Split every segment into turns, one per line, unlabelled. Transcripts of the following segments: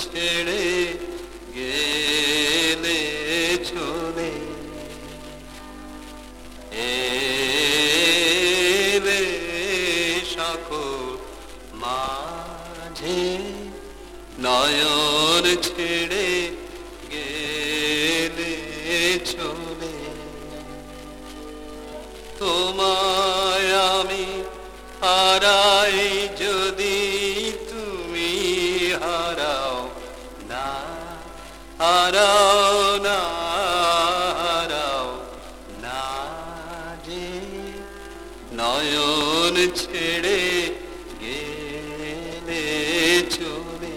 ছেড়ে গেলে চলে এলে সকল মাঝে নয়ন ছেড়ে হারাও না হারাও না যে নয়ন ছেড়ে গেলে চলে।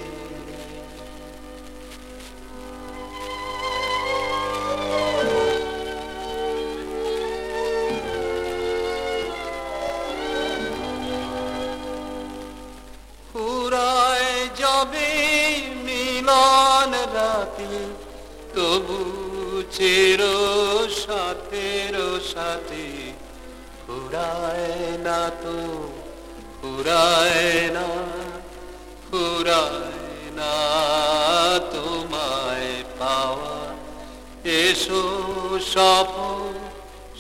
ফুরায় যাবে মিলন রাতে তবু চের সাথের সাথে ফুরায় না তো, ফুরায় না ফুরায় না তোমায় পাওয়া। এসো সফল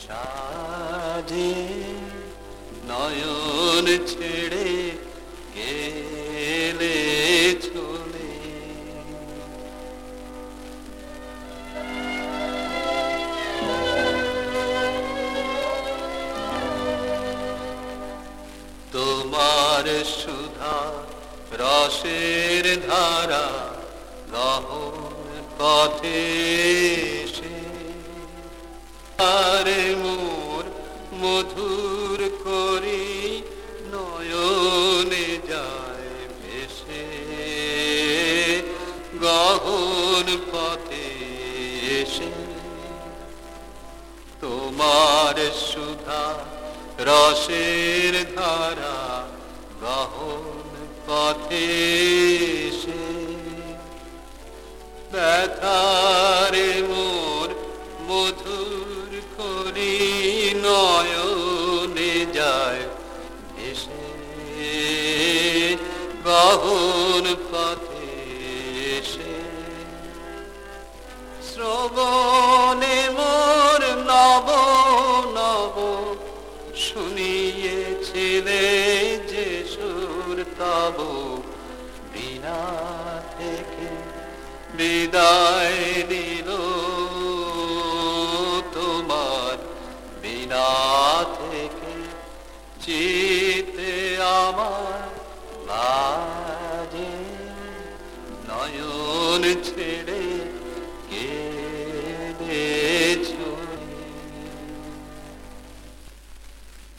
সাজে, নয়ন ছেড়ে গেলে তোমার সুধা, রসের ধারা গহন পথে আর মোর মধুর করি নয়নে যায় ভেসে। গহন পথে এসে। তোমার সুধা, রসের ধারা গহন পথে এসে ব্যথারে মোর মধুর করি নয়নে যায় এসে গহন পথে এসে। শ্রবণে মোর নব নব শুনিয়েছিলে যে সুর তব বিনা থেকে বিদায় নিল তোমার। বিনা থেকে চিতে আমার বাজে নয়ন